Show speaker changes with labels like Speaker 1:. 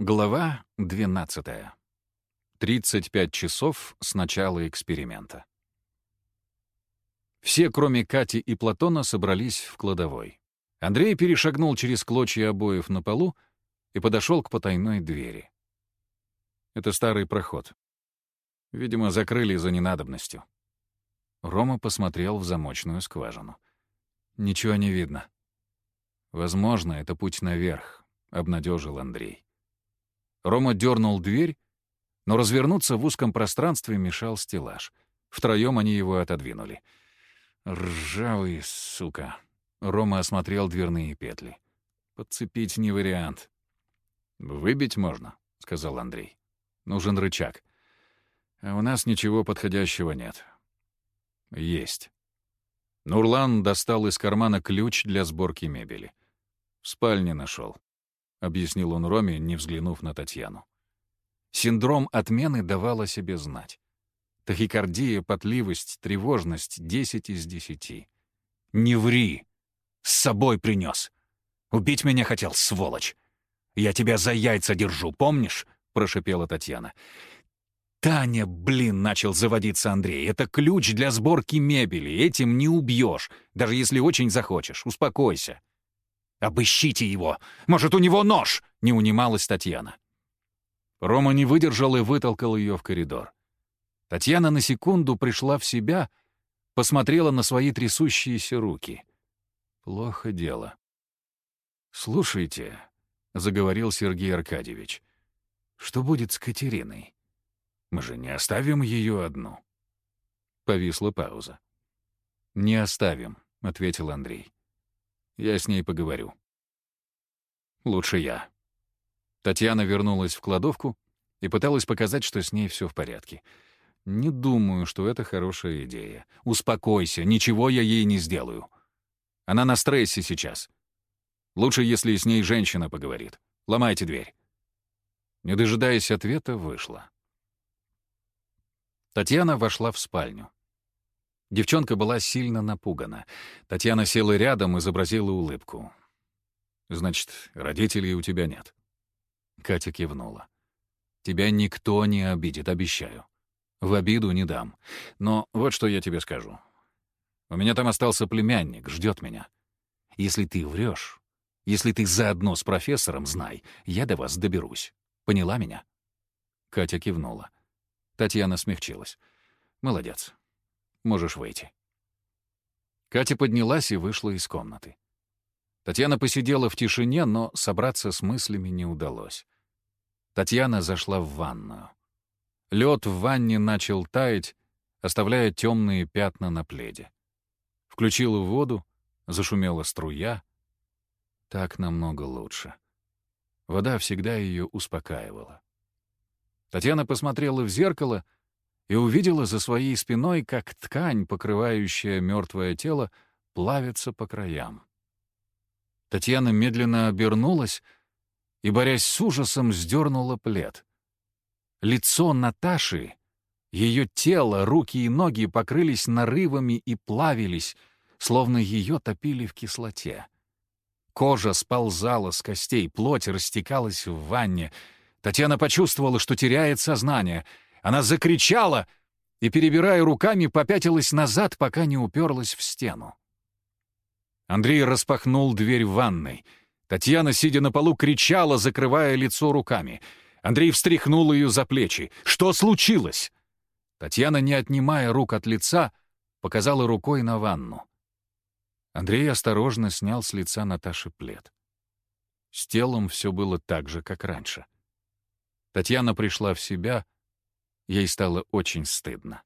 Speaker 1: Глава 12. 35 часов с начала эксперимента. Все, кроме Кати и Платона, собрались в кладовой. Андрей перешагнул через клочья обоев на полу и подошел к потайной двери. Это старый проход. Видимо, закрыли за ненадобностью. Рома посмотрел в замочную скважину. Ничего не видно. Возможно, это путь наверх, — обнадежил Андрей. Рома дернул дверь, но развернуться в узком пространстве мешал стеллаж. Втроем они его отодвинули. «Ржавый, сука!» Рома осмотрел дверные петли. «Подцепить не вариант». «Выбить можно», — сказал Андрей. «Нужен рычаг. А у нас ничего подходящего нет». «Есть». Нурлан достал из кармана ключ для сборки мебели. В спальне нашел. — объяснил он Роме, не взглянув на Татьяну. Синдром отмены давал о себе знать. Тахикардия, потливость, тревожность — десять из десяти. «Не ври! С собой принес! Убить меня хотел, сволочь! Я тебя за яйца держу, помнишь?» — прошипела Татьяна. «Таня, блин!» — начал заводиться Андрей. «Это ключ для сборки мебели. Этим не убьешь, даже если очень захочешь. Успокойся». «Обыщите его! Может, у него нож!» — не унималась Татьяна. Рома не выдержал и вытолкал ее в коридор. Татьяна на секунду пришла в себя, посмотрела на свои трясущиеся руки. Плохо дело. «Слушайте», — заговорил Сергей Аркадьевич, — «что будет с Катериной? Мы же не оставим ее одну». Повисла пауза. «Не оставим», — ответил Андрей. Я с ней поговорю. Лучше я. Татьяна вернулась в кладовку и пыталась показать, что с ней все в порядке. Не думаю, что это хорошая идея. Успокойся, ничего я ей не сделаю. Она на стрессе сейчас. Лучше, если с ней женщина поговорит. Ломайте дверь. Не дожидаясь ответа, вышла. Татьяна вошла в спальню. Девчонка была сильно напугана. Татьяна села рядом, изобразила улыбку. «Значит, родителей у тебя нет?» Катя кивнула. «Тебя никто не обидит, обещаю. В обиду не дам. Но вот что я тебе скажу. У меня там остался племянник, ждет меня. Если ты врешь, если ты заодно с профессором, знай, я до вас доберусь. Поняла меня?» Катя кивнула. Татьяна смягчилась. «Молодец. Можешь выйти». Катя поднялась и вышла из комнаты. Татьяна посидела в тишине, но собраться с мыслями не удалось. Татьяна зашла в ванную. Лед в ванне начал таять, оставляя темные пятна на пледе. Включила воду, зашумела струя. Так намного лучше. Вода всегда ее успокаивала. Татьяна посмотрела в зеркало и увидела за своей спиной, как ткань, покрывающая мертвое тело, плавится по краям. Татьяна медленно обернулась и, борясь с ужасом, сдернула плед. Лицо Наташи, ее тело, руки и ноги покрылись нарывами и плавились, словно ее топили в кислоте. Кожа сползала с костей, плоть растекалась в ванне. Татьяна почувствовала, что теряет сознание — она закричала и, перебирая руками, попятилась назад, пока не уперлась в стену. Андрей распахнул дверь в ванной. Татьяна, сидя на полу, кричала, закрывая лицо руками. Андрей встряхнул ее за плечи. «Что случилось?» Татьяна, не отнимая рук от лица, показала рукой на ванну. Андрей осторожно снял с лица Наташи плед. С телом все было так же, как раньше. Татьяна пришла в себя, Ей стало очень стыдно.